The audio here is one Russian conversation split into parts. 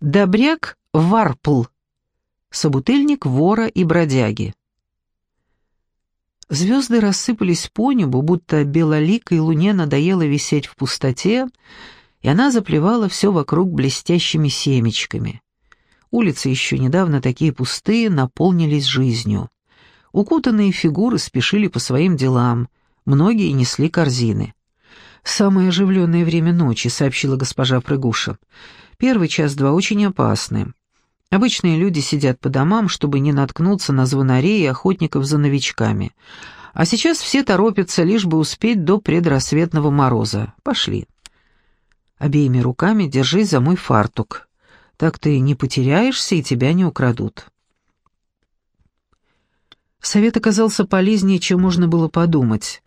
Добряк Варпл. Собутыльник вора и бродяги. Звезды рассыпались по небу, будто белоликой луне надоело висеть в пустоте, и она заплевала все вокруг блестящими семечками. Улицы еще недавно такие пустые наполнились жизнью. Укутанные фигуры спешили по своим делам, многие несли корзины. «Самое оживленное время ночи», — сообщила госпожа Прыгуша. «Первый час-два очень опасны. Обычные люди сидят по домам, чтобы не наткнуться на звонарей и охотников за новичками. А сейчас все торопятся, лишь бы успеть до предрассветного мороза. Пошли. Обеими руками держись за мой фартук. Так ты не потеряешься и тебя не украдут. Совет оказался полезнее, чем можно было подумать.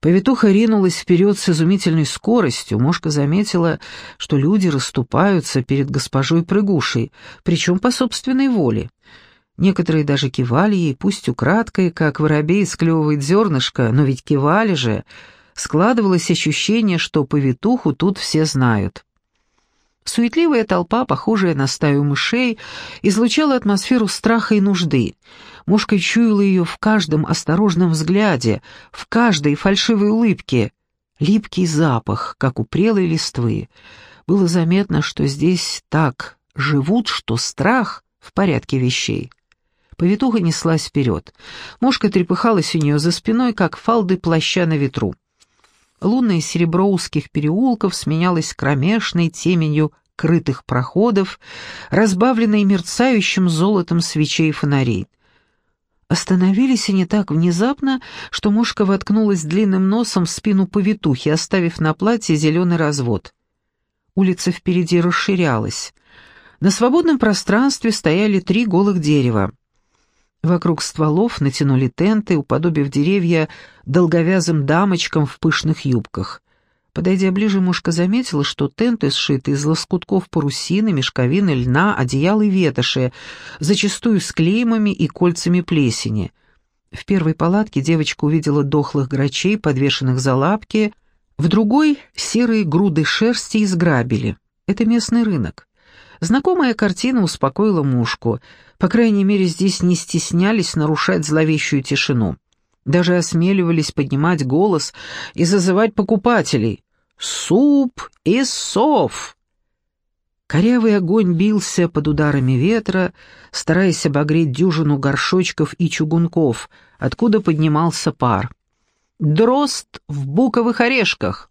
Повитуха ринулась вперед с изумительной скоростью. Мошка заметила, что люди расступаются перед госпожой Прыгушей, причем по собственной воле. Некоторые даже кивали ей, пусть украдкой, как воробей склевывает зернышко, но ведь кивали же. Складывалось ощущение, что повитуху тут все знают. Суетливая толпа, похожая на стаю мышей, излучала атмосферу страха и нужды. Мушка чуяла ее в каждом осторожном взгляде, в каждой фальшивой улыбке. Липкий запах, как у прелой листвы. Было заметно, что здесь так живут, что страх в порядке вещей. Повитуха неслась вперед. Мушка трепыхалась у нее за спиной, как фалды плаща на ветру. Лунное серебро узких переулков сменялось кромешной теменью крытых проходов, разбавленной мерцающим золотом свечей и фонарей. Остановились они так внезапно, что мушка воткнулась длинным носом в спину повитухи, оставив на платье зеленый развод. Улица впереди расширялась. На свободном пространстве стояли три голых дерева. Вокруг стволов натянули тенты, уподобив деревья долговязым дамочкам в пышных юбках. Подойдя ближе, мушка заметила, что тенты сшиты из лоскутков парусины, мешковины, льна, одеял и ветоши, зачастую с клеймами и кольцами плесени. В первой палатке девочка увидела дохлых грачей, подвешенных за лапки, в другой — серые груды шерсти из грабели. Это местный рынок. Знакомая картина успокоила мушку. По крайней мере, здесь не стеснялись нарушать зловещую тишину. Даже осмеливались поднимать голос и зазывать покупателей. «Суп из сов!» Корявый огонь бился под ударами ветра, стараясь обогреть дюжину горшочков и чугунков, откуда поднимался пар. «Дрозд в буковых орешках!»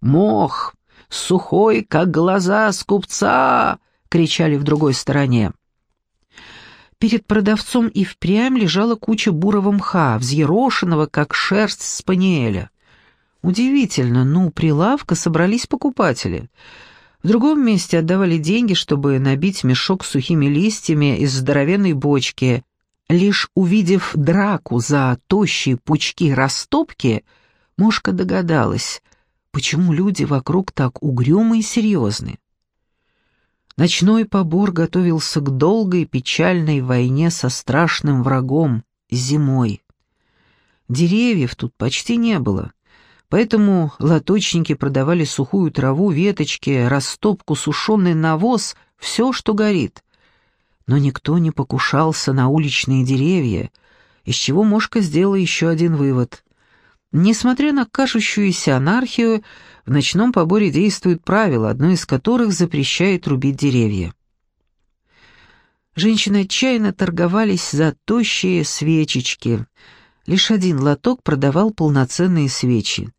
«Мох! Сухой, как глаза скупца!» — кричали в другой стороне. Перед продавцом и впрямь лежала куча бурого мха, взъерошенного, как шерсть спаниеля. Удивительно, но у прилавка собрались покупатели. В другом месте отдавали деньги, чтобы набить мешок с сухими листьями из здоровенной бочки. Лишь увидев драку за тощие пучки растопки, Мошка догадалась, почему люди вокруг так угрюмы и серьезны. Ночной побор готовился к долгой печальной войне со страшным врагом — зимой. Деревьев тут почти не было, поэтому лоточники продавали сухую траву, веточки, растопку, сушеный навоз, все, что горит. Но никто не покушался на уличные деревья, из чего Мошка сделала еще один вывод. Несмотря на кажущуюся анархию, в ночном поборе действует правило, одно из которых запрещает рубить деревья. Женщины отчаянно торговались за тощие свечечки. Лишь один лоток продавал полноценные свечи.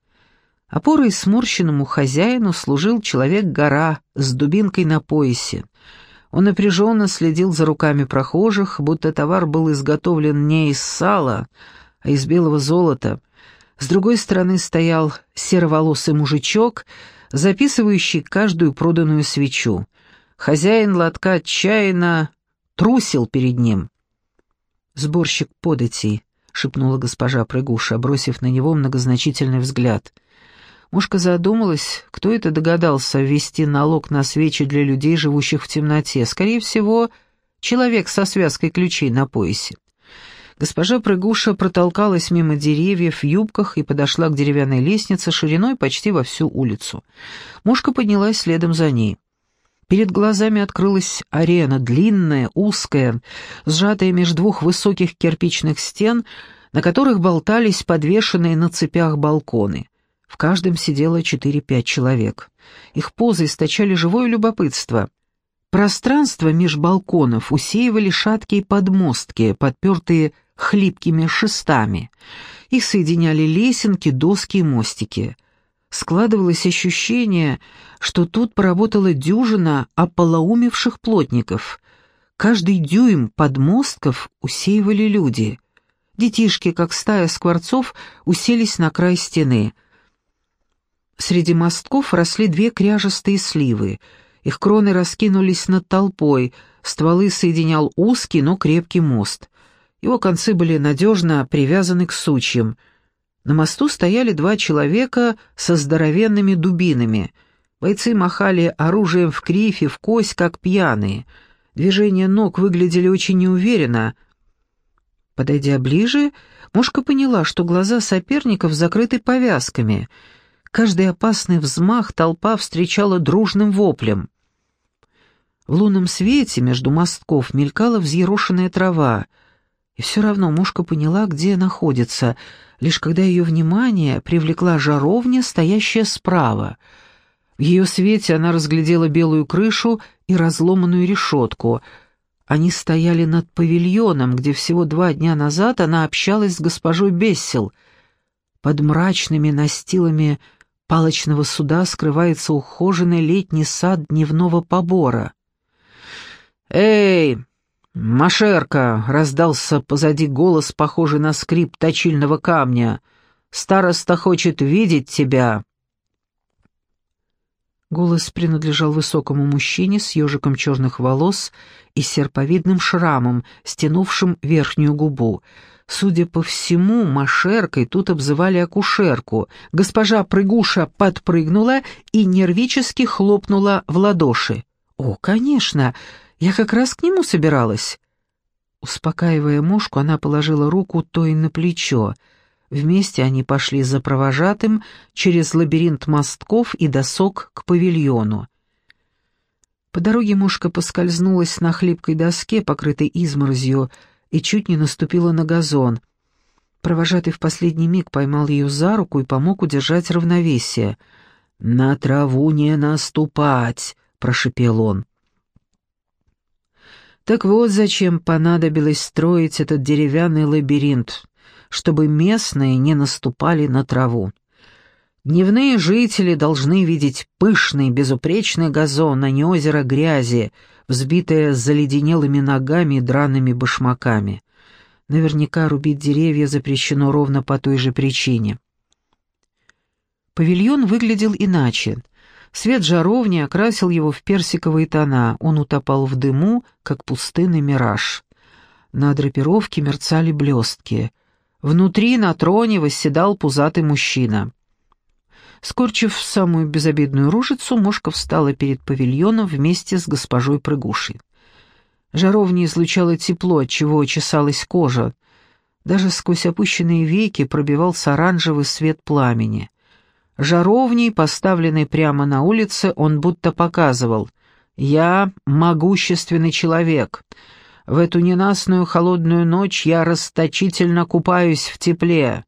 Опорой сморщенному хозяину служил человек-гора с дубинкой на поясе. Он напряженно следил за руками прохожих, будто товар был изготовлен не из сала, а из белого золота — с другой стороны стоял сероволосый мужичок, записывающий каждую проданную свечу. Хозяин лотка отчаянно трусил перед ним. «Сборщик податей», — шепнула госпожа Прыгуша, бросив на него многозначительный взгляд. Мушка задумалась, кто это догадался ввести налог на свечи для людей, живущих в темноте. Скорее всего, человек со связкой ключей на поясе. Госпожа Прыгуша протолкалась мимо деревьев в юбках и подошла к деревянной лестнице шириной почти во всю улицу. Мушка поднялась следом за ней. Перед глазами открылась арена, длинная, узкая, сжатая между двух высоких кирпичных стен, на которых болтались подвешенные на цепях балконы. В каждом сидело четыре-пять человек. Их позы источали живое любопытство. Пространство меж балконов усеивали шаткие подмостки, подпертые хлипкими шестами. Их соединяли лесенки, доски и мостики. Складывалось ощущение, что тут поработала дюжина ополоумевших плотников. Каждый дюйм подмостков усеивали люди. Детишки, как стая скворцов, уселись на край стены. Среди мостков росли две кряжестые сливы. Их кроны раскинулись над толпой, стволы соединял узкий, но крепкий мост. Его концы были надежно привязаны к сучьям. На мосту стояли два человека со здоровенными дубинами. Бойцы махали оружием в кривь и в кость, как пьяные. Движения ног выглядели очень неуверенно. Подойдя ближе, Мушка поняла, что глаза соперников закрыты повязками. Каждый опасный взмах толпа встречала дружным воплем. В лунном свете между мостков мелькала взъерошенная трава — и все равно мушка поняла, где находится, лишь когда ее внимание привлекла жаровня, стоящая справа. В ее свете она разглядела белую крышу и разломанную решетку. Они стояли над павильоном, где всего два дня назад она общалась с госпожой Бессел. Под мрачными настилами палочного суда скрывается ухоженный летний сад дневного побора. «Эй!» «Машерка!» — раздался позади голос, похожий на скрип точильного камня. «Староста хочет видеть тебя!» Голос принадлежал высокому мужчине с ежиком черных волос и серповидным шрамом, стянувшим верхнюю губу. Судя по всему, Машеркой тут обзывали акушерку. Госпожа Прыгуша подпрыгнула и нервически хлопнула в ладоши. «О, конечно!» Я как раз к нему собиралась». Успокаивая мушку, она положила руку той на плечо. Вместе они пошли за провожатым через лабиринт мостков и досок к павильону. По дороге мушка поскользнулась на хлипкой доске, покрытой изморозью, и чуть не наступила на газон. Провожатый в последний миг поймал ее за руку и помог удержать равновесие. «На траву не наступать!» — прошепел он. Так вот зачем понадобилось строить этот деревянный лабиринт, чтобы местные не наступали на траву. Дневные жители должны видеть пышный, безупречный газон, а не озеро грязи, взбитое заледенелыми ногами и драными башмаками. Наверняка рубить деревья запрещено ровно по той же причине. Павильон выглядел иначе — Свет жаровни окрасил его в персиковые тона, он утопал в дыму, как пустынный мираж. На драпировке мерцали блестки. Внутри на троне восседал пузатый мужчина. Скорчив самую безобидную ружицу, мушка встала перед павильоном вместе с госпожой Прыгушей. Жаровня излучала тепло, от чего чесалась кожа. Даже сквозь опущенные веки пробивался оранжевый свет пламени. Жаровней, поставленной прямо на улице, он будто показывал «Я могущественный человек. В эту ненастную холодную ночь я расточительно купаюсь в тепле.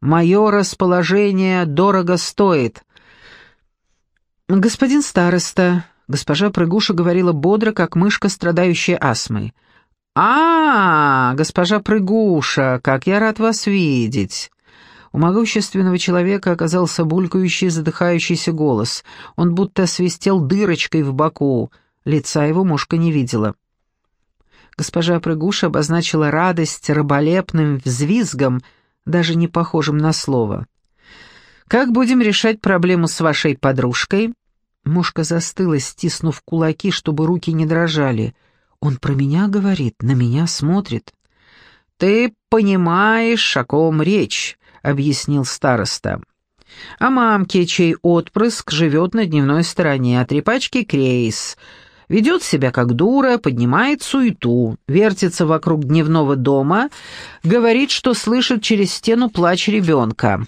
Мое расположение дорого стоит». «Господин староста», — госпожа Прыгуша говорила бодро, как мышка, страдающая астмой. «А, госпожа Прыгуша, как я рад вас видеть!» У могущественного человека оказался булькающий, задыхающийся голос. Он будто свистел дырочкой в боку. Лица его мушка не видела. Госпожа Прыгуша обозначила радость раболепным взвизгом, даже не похожим на слово. «Как будем решать проблему с вашей подружкой?» Мушка застыла, стиснув кулаки, чтобы руки не дрожали. «Он про меня говорит, на меня смотрит». «Ты понимаешь, о ком речь?» — объяснил староста. «А мамке, чей отпрыск живет на дневной стороне, а трепачки Крейс. Ведет себя как дура, поднимает суету, вертится вокруг дневного дома, говорит, что слышит через стену плач ребенка».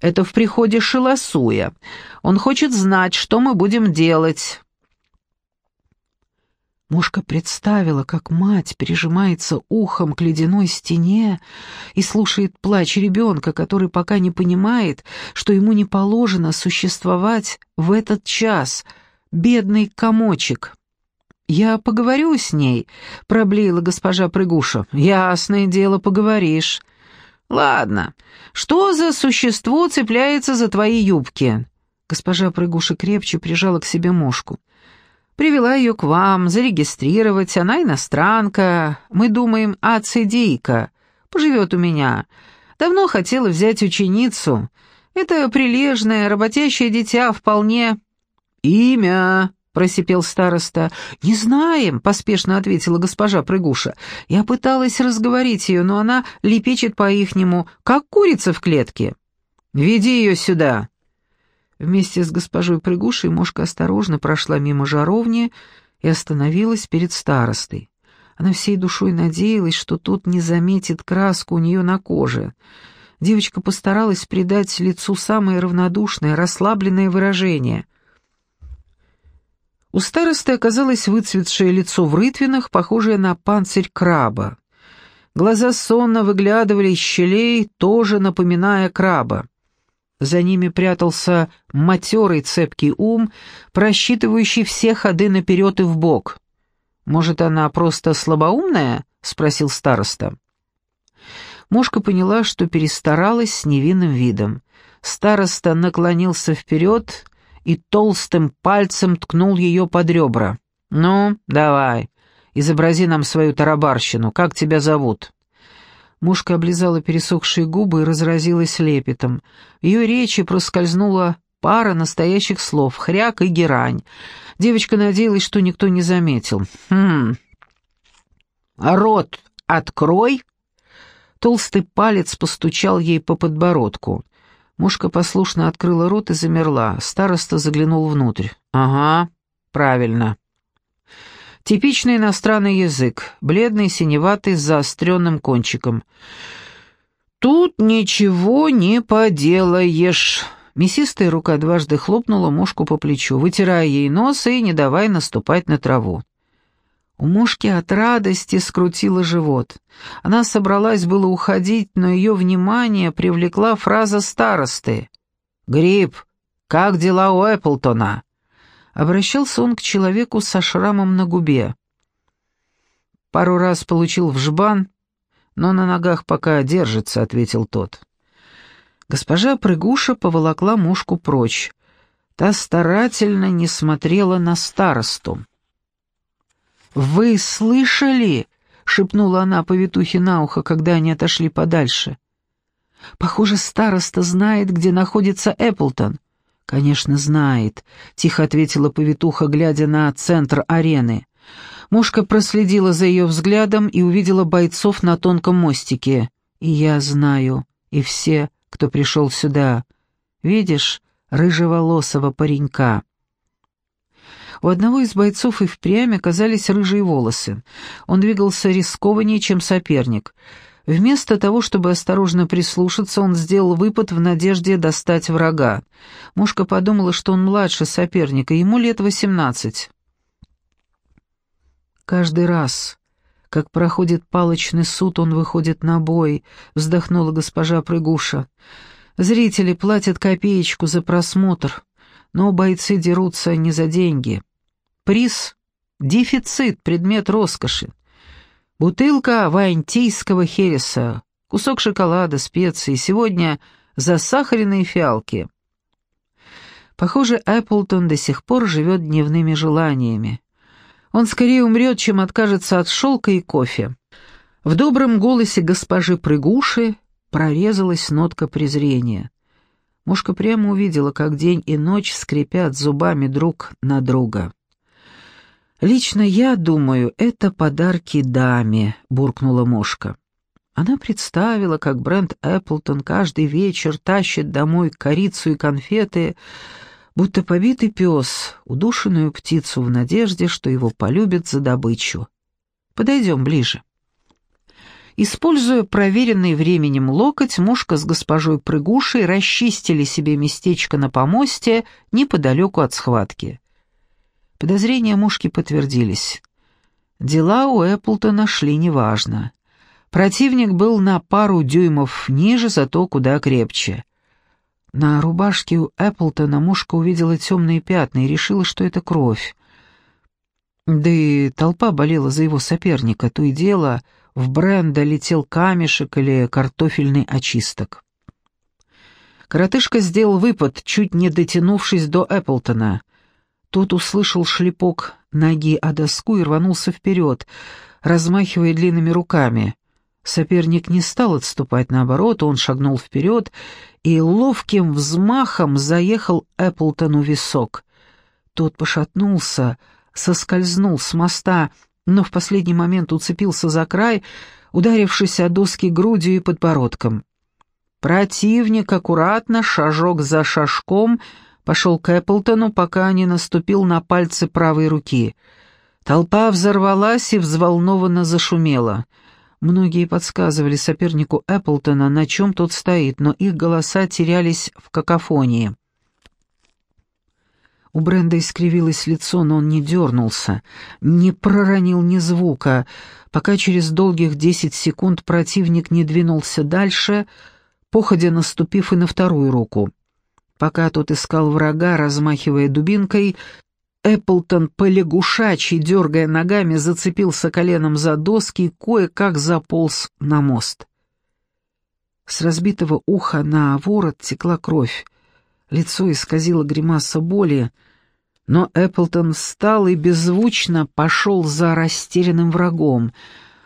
Это в приходе Шилосуя. Он хочет знать, что мы будем делать. Мушка представила, как мать прижимается ухом к ледяной стене и слушает плач ребенка, который пока не понимает, что ему не положено существовать в этот час. Бедный комочек. «Я поговорю с ней», — проблеяла госпожа Прыгуша. «Ясное дело, поговоришь». «Ладно. Что за существо цепляется за твои юбки?» Госпожа Прыгуша крепче прижала к себе мошку. Привела ее к вам, зарегистрировать, она иностранка. Мы думаем, ацидейка. Поживет у меня. Давно хотела взять ученицу. Это прилежное, работящее дитя вполне...» «Имя!» — просипел староста. «Не знаем», — поспешно ответила госпожа Прыгуша. «Я пыталась разговорить ее, но она лепечет по-ихнему, как курица в клетке». «Веди ее сюда», Вместе с госпожой Прыгушей Мошка осторожно прошла мимо жаровни и остановилась перед старостой. Она всей душой надеялась, что тот не заметит краску у нее на коже. Девочка постаралась придать лицу самое равнодушное, расслабленное выражение. У старосты оказалось выцветшее лицо в рытвинах, похожее на панцирь краба. Глаза сонно выглядывали из щелей, тоже напоминая краба. За ними прятался матерый цепкий ум, просчитывающий все ходы наперед и вбок. «Может, она просто слабоумная?» — спросил староста. Мошка поняла, что перестаралась с невинным видом. Староста наклонился вперед и толстым пальцем ткнул ее под ребра. «Ну, давай, изобрази нам свою тарабарщину. Как тебя зовут?» Мушка облизала пересохшие губы и разразилась лепетом. В ее речи проскользнула пара настоящих слов — хряк и герань. Девочка надеялась, что никто не заметил. «Хм... Рот открой!» Толстый палец постучал ей по подбородку. Мушка послушно открыла рот и замерла. Староста заглянул внутрь. «Ага, правильно». Типичный иностранный язык, бледный, синеватый, с заостренным кончиком. «Тут ничего не поделаешь». Мясистая рука дважды хлопнула мушку по плечу, вытирая ей нос и не давая наступать на траву. У мушки от радости скрутило живот. Она собралась было уходить, но ее внимание привлекла фраза старосты. «Гриб, как дела у Эпплтона?» Обращался он к человеку со шрамом на губе. «Пару раз получил в жбан, но на ногах пока держится», — ответил тот. Госпожа Прыгуша поволокла мушку прочь. Та старательно не смотрела на старосту. «Вы слышали?» — шепнула она повитухе на ухо, когда они отошли подальше. «Похоже, староста знает, где находится Эпплтон. «Конечно, знает», — тихо ответила повитуха, глядя на центр арены. Мушка проследила за ее взглядом и увидела бойцов на тонком мостике. «И я знаю, и все, кто пришел сюда. Видишь, рыжеволосого паренька». У одного из бойцов и впрямь оказались рыжие волосы. Он двигался рискованнее, чем соперник — Вместо того, чтобы осторожно прислушаться, он сделал выпад в надежде достать врага. Мушка подумала, что он младше соперника, ему лет восемнадцать. Каждый раз, как проходит палочный суд, он выходит на бой, вздохнула госпожа Прыгуша. Зрители платят копеечку за просмотр, но бойцы дерутся не за деньги. Приз — дефицит, предмет роскоши. Бутылка вайнтийского хереса, кусок шоколада, специи, сегодня засахаренные фиалки. Похоже, Эпплтон до сих пор живет дневными желаниями. Он скорее умрет, чем откажется от шелка и кофе. В добром голосе госпожи Прыгуши прорезалась нотка презрения. Мушка прямо увидела, как день и ночь скрипят зубами друг на друга. «Лично я думаю, это подарки даме», — буркнула Мошка. Она представила, как Брент Эпплтон каждый вечер тащит домой корицу и конфеты, будто побитый пес, удушенную птицу в надежде, что его полюбят за добычу. «Подойдем ближе». Используя проверенный временем локоть, мушка с госпожой Прыгушей расчистили себе местечко на помосте неподалеку от схватки. Подозрения мушки подтвердились. Дела у Эпплтона шли неважно. Противник был на пару дюймов ниже, зато куда крепче. На рубашке у Эпплтона мушка увидела темные пятна и решила, что это кровь. Да и толпа болела за его соперника, то и дело в Бренда летел камешек или картофельный очисток. Коротышка сделал выпад, чуть не дотянувшись до Эпплтона. Тот услышал шлепок ноги о доску и рванулся вперед, размахивая длинными руками. Соперник не стал отступать, наоборот, он шагнул вперед и ловким взмахом заехал Эпплтону висок. Тот пошатнулся, соскользнул с моста, но в последний момент уцепился за край, ударившись о доски грудью и подбородком. Противник аккуратно, шажок за шажком, пошел к Эпплтону, пока не наступил на пальцы правой руки. Толпа взорвалась и взволнованно зашумела — Многие подсказывали сопернику Эпплтона, на чем тот стоит, но их голоса терялись в какофонии. У Бренда искривилось лицо, но он не дернулся, не проронил ни звука, пока через долгих десять секунд противник не двинулся дальше, походя наступив и на вторую руку. Пока тот искал врага, размахивая дубинкой, Эпплтон полягушачий, дергая ногами, зацепился коленом за доски и кое-как заполз на мост. С разбитого уха на ворот текла кровь. Лицо исказило гримаса боли, но Эпплтон встал и беззвучно пошел за растерянным врагом.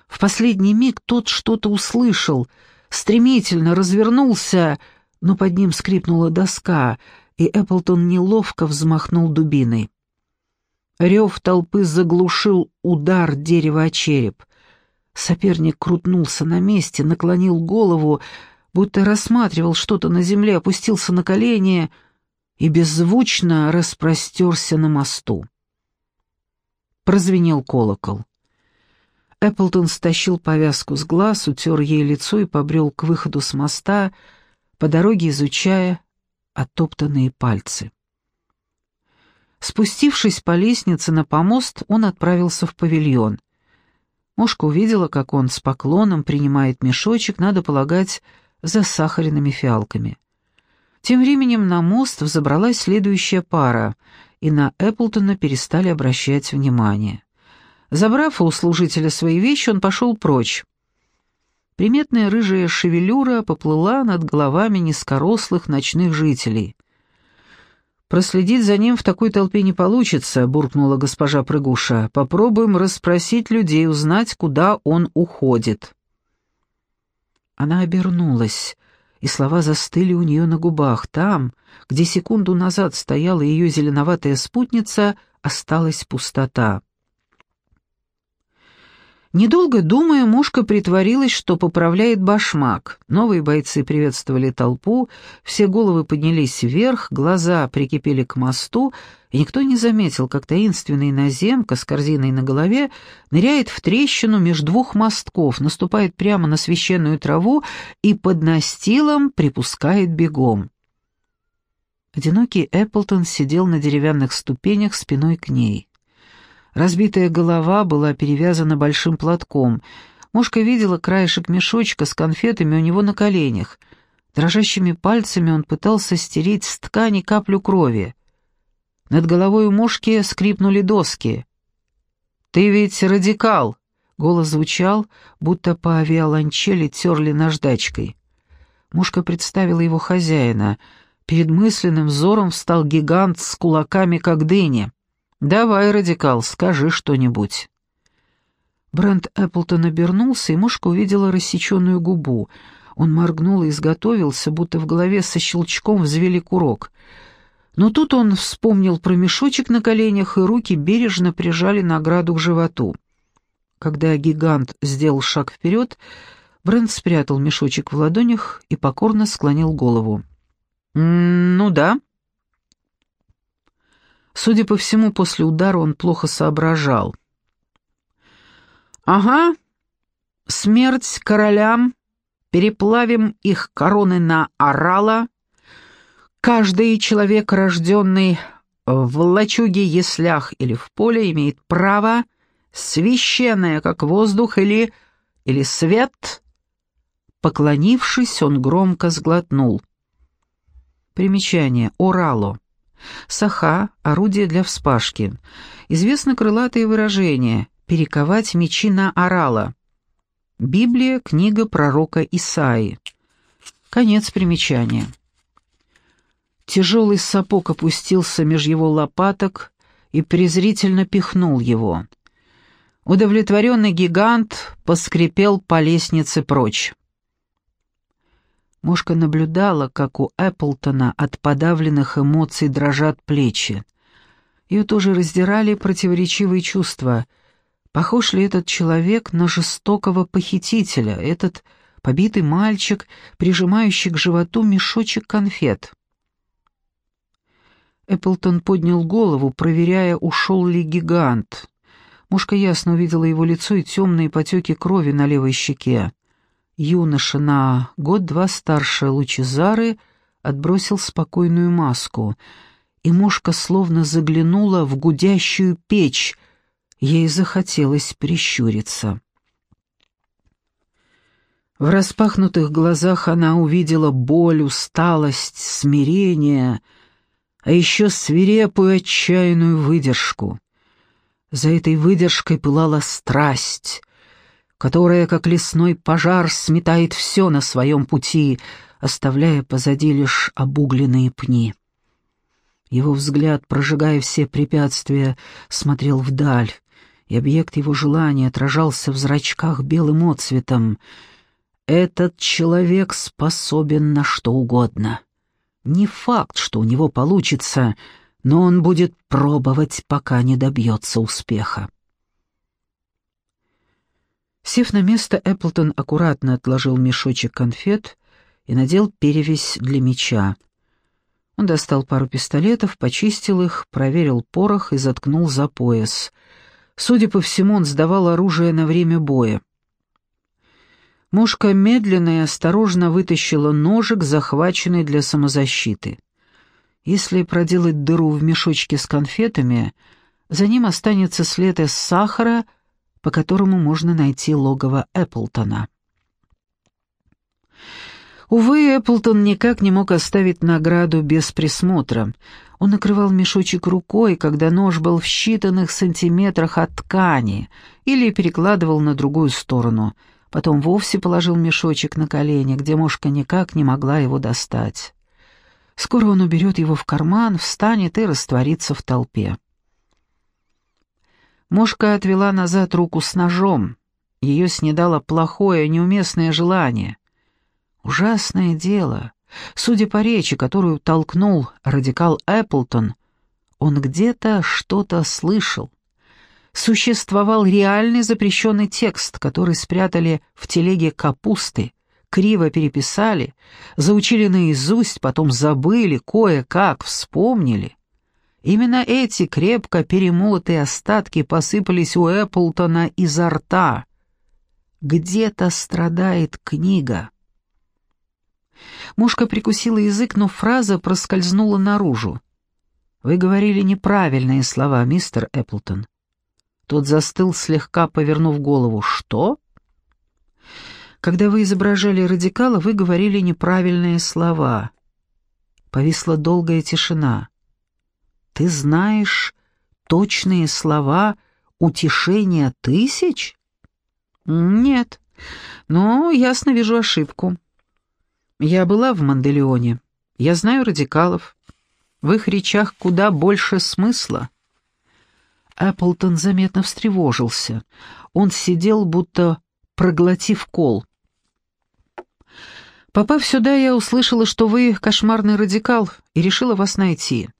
В последний миг тот что-то услышал, стремительно развернулся, но под ним скрипнула доска, и Эпплтон неловко взмахнул дубиной. Рев толпы заглушил удар дерева о череп. Соперник крутнулся на месте, наклонил голову, будто рассматривал что-то на земле, опустился на колени и беззвучно распростерся на мосту. Прозвенел колокол. Эпплтон стащил повязку с глаз, утер ей лицо и побрел к выходу с моста, по дороге изучая оттоптанные пальцы. Спустившись по лестнице на помост, он отправился в павильон. Мушка увидела, как он с поклоном принимает мешочек, надо полагать, за сахарными фиалками. Тем временем на мост взобралась следующая пара, и на Эпплтона перестали обращать внимание. Забрав у служителя свои вещи, он пошел прочь. Приметная рыжая шевелюра поплыла над головами низкорослых ночных жителей. «Проследить за ним в такой толпе не получится», — буркнула госпожа Прыгуша. «Попробуем расспросить людей, узнать, куда он уходит». Она обернулась, и слова застыли у нее на губах. Там, где секунду назад стояла ее зеленоватая спутница, осталась пустота. Недолго думая, мушка притворилась, что поправляет башмак. Новые бойцы приветствовали толпу, все головы поднялись вверх, глаза прикипели к мосту, и никто не заметил, как таинственный наземка с корзиной на голове ныряет в трещину между двух мостков, наступает прямо на священную траву и под настилом припускает бегом. Одинокий Эпплтон сидел на деревянных ступенях спиной к ней. Разбитая голова была перевязана большим платком. Мушка видела краешек мешочка с конфетами у него на коленях. Дрожащими пальцами он пытался стереть с ткани каплю крови. Над головой у Мушки скрипнули доски. «Ты ведь радикал!» — голос звучал, будто по авиаланчели терли наждачкой. Мушка представила его хозяина. Перед мысленным взором встал гигант с кулаками, как дыни. «Давай, радикал, скажи что-нибудь». Брент Эпплтон обернулся, и мушка увидела рассеченную губу. Он моргнул и изготовился, будто в голове со щелчком взвели курок. Но тут он вспомнил про мешочек на коленях, и руки бережно прижали награду к животу. Когда гигант сделал шаг вперед, Брент спрятал мешочек в ладонях и покорно склонил голову. «Ну да», Судя по всему, после удара он плохо соображал. «Ага, смерть королям, переплавим их короны на орала. Каждый человек, рожденный в лачуге, яслях или в поле, имеет право священное, как воздух, или... или свет?» Поклонившись, он громко сглотнул. Примечание. Орало. Саха — орудие для вспашки. Известно крылатое выражение «перековать мечи на орала». Библия — книга пророка Исаи. Конец примечания. Тяжелый сапог опустился меж его лопаток и презрительно пихнул его. Удовлетворенный гигант поскрипел по лестнице прочь. Мушка наблюдала, как у Эпплтона от подавленных эмоций дрожат плечи. Ее тоже раздирали противоречивые чувства. Похож ли этот человек на жестокого похитителя, этот побитый мальчик, прижимающий к животу мешочек конфет? Эпплтон поднял голову, проверяя, ушел ли гигант. Мушка ясно увидела его лицо и темные потеки крови на левой щеке. Юноша на год-два старше Лучезары отбросил спокойную маску, и мушка словно заглянула в гудящую печь, ей захотелось прищуриться. В распахнутых глазах она увидела боль, усталость, смирение, а еще свирепую отчаянную выдержку. За этой выдержкой пылала страсть, которая, как лесной пожар, сметает все на своем пути, оставляя позади лишь обугленные пни. Его взгляд, прожигая все препятствия, смотрел вдаль, и объект его желания отражался в зрачках белым отцветом. Этот человек способен на что угодно. Не факт, что у него получится, но он будет пробовать, пока не добьется успеха. Сев на место, Эпплтон аккуратно отложил мешочек конфет и надел перевязь для меча. Он достал пару пистолетов, почистил их, проверил порох и заткнул за пояс. Судя по всему, он сдавал оружие на время боя. Мушка медленно и осторожно вытащила ножик, захваченный для самозащиты. Если проделать дыру в мешочке с конфетами, за ним останется след из сахара — по которому можно найти логово Эпплтона. Увы, Эпплтон никак не мог оставить награду без присмотра. Он накрывал мешочек рукой, когда нож был в считанных сантиметрах от ткани, или перекладывал на другую сторону. Потом вовсе положил мешочек на колени, где мошка никак не могла его достать. Скоро он уберет его в карман, встанет и растворится в толпе. Мошка отвела назад руку с ножом. Ее снедало плохое, неуместное желание. Ужасное дело. Судя по речи, которую толкнул радикал Эпплтон, он где-то что-то слышал. Существовал реальный запрещенный текст, который спрятали в телеге капусты, криво переписали, заучили наизусть, потом забыли, кое-как вспомнили — Именно эти крепко перемолотые остатки посыпались у Эпплтона изо рта. Где-то страдает книга. Мушка прикусила язык, но фраза проскользнула наружу. «Вы говорили неправильные слова, мистер Эпплтон». Тот застыл, слегка повернув голову. «Что?» «Когда вы изображали радикала, вы говорили неправильные слова». Повисла долгая тишина. Ты знаешь точные слова утешения тысяч? Нет, но ясно вижу ошибку. Я была в Манделеоне. Я знаю радикалов. В их речах куда больше смысла. Эпплтон заметно встревожился. Он сидел, будто проглотив кол. Попав сюда, я услышала, что вы кошмарный радикал, и решила вас найти.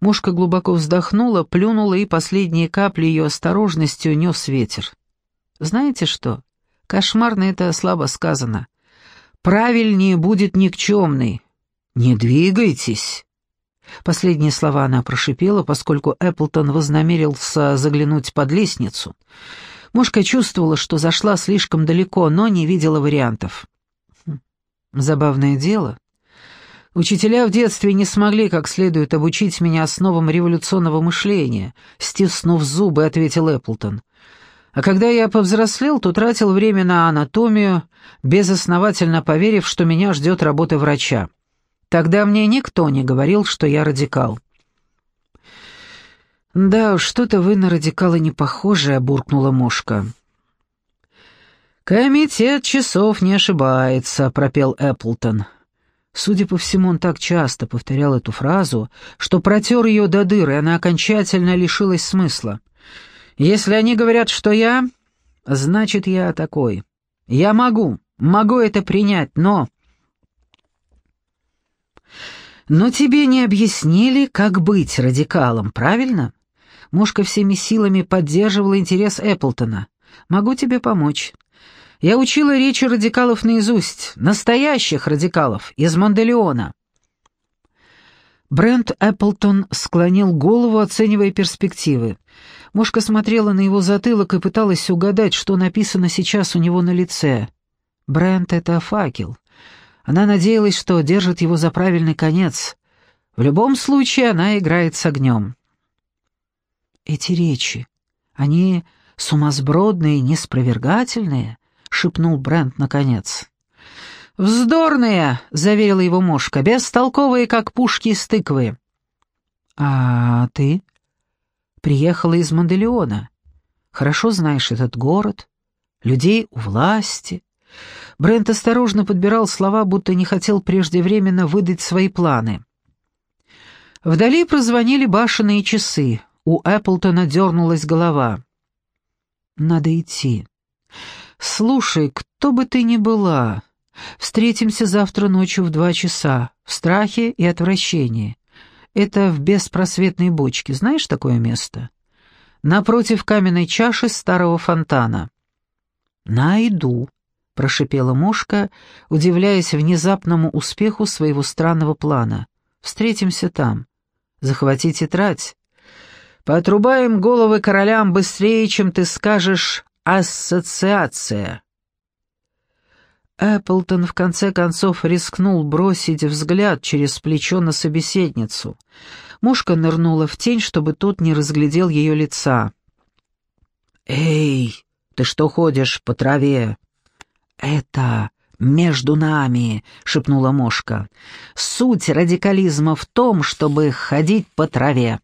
Мушка глубоко вздохнула, плюнула, и последние капли ее осторожностью нес ветер. «Знаете что? Кошмарно это слабо сказано. Правильнее будет никчемный. Не двигайтесь!» Последние слова она прошипела, поскольку Эпплтон вознамерился заглянуть под лестницу. Мушка чувствовала, что зашла слишком далеко, но не видела вариантов. Хм, забавное дело. Учителя в детстве не смогли как следует обучить меня основам революционного мышления, стиснув зубы, ответил Эпплтон. А когда я повзрослел, то тратил время на анатомию, безосновательно поверив, что меня ждет работа врача. Тогда мне никто не говорил, что я радикал. «Да что-то вы на радикала не похожи», — буркнула мушка. «Комитет часов не ошибается», — пропел Эпплтон. Судя по всему, он так часто повторял эту фразу, что протер ее до дыры, и она окончательно лишилась смысла. «Если они говорят, что я, значит, я такой. Я могу, могу это принять, но...» «Но тебе не объяснили, как быть радикалом, правильно?» Мушка всеми силами поддерживала интерес Эпплтона. «Могу тебе помочь. Я учила речи радикалов наизусть, настоящих радикалов, из Монделеона». Брент Эпплтон склонил голову, оценивая перспективы. Мушка смотрела на его затылок и пыталась угадать, что написано сейчас у него на лице. Брент — это факел. Она надеялась, что держит его за правильный конец. В любом случае она играет с огнем. «Эти речи, они сумасбродные, неспровергательные?» — шепнул Брент наконец. «Вздорные!» — заверила его мушка, — «бестолковые, как пушки из тыквы». «А ты?» «Приехала из Манделеона. Хорошо знаешь этот город, людей у власти». Брент осторожно подбирал слова, будто не хотел преждевременно выдать свои планы. Вдали прозвонили башенные часы. У Эпплтона дернулась голова. «Надо идти. Слушай, кто бы ты ни была, встретимся завтра ночью в два часа, в страхе и отвращении. Это в беспросветной бочке, знаешь такое место? Напротив каменной чаши старого фонтана». «Найду», прошипела мушка, удивляясь внезапному успеху своего странного плана. «Встретимся там. Захвати тетрадь. Поотрубаем головы королям быстрее, чем ты скажешь «ассоциация». Эпплтон в конце концов рискнул бросить взгляд через плечо на собеседницу. Мушка нырнула в тень, чтобы тот не разглядел ее лица. «Эй, ты что ходишь по траве?» «Это между нами», — шепнула Мошка. «Суть радикализма в том, чтобы ходить по траве».